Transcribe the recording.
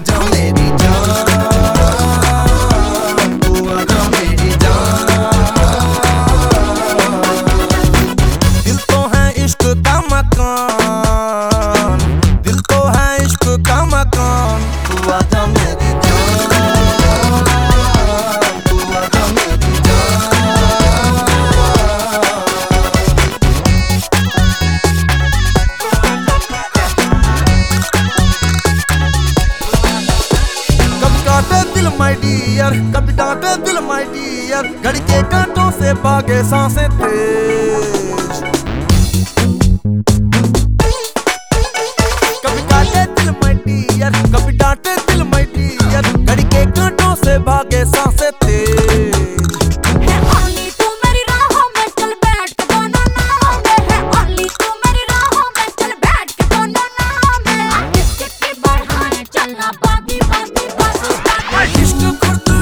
don't let me dear कभी डांटे दिल माई डियर घड़ी के कांटों से भागे सांसे तेज कभी काटे दिल माई डियर कभी डांटे दिल माई डियर घड़ी के कांटों से भागे साँसें Bobby, Bobby, Bobby. Aşkım kurtul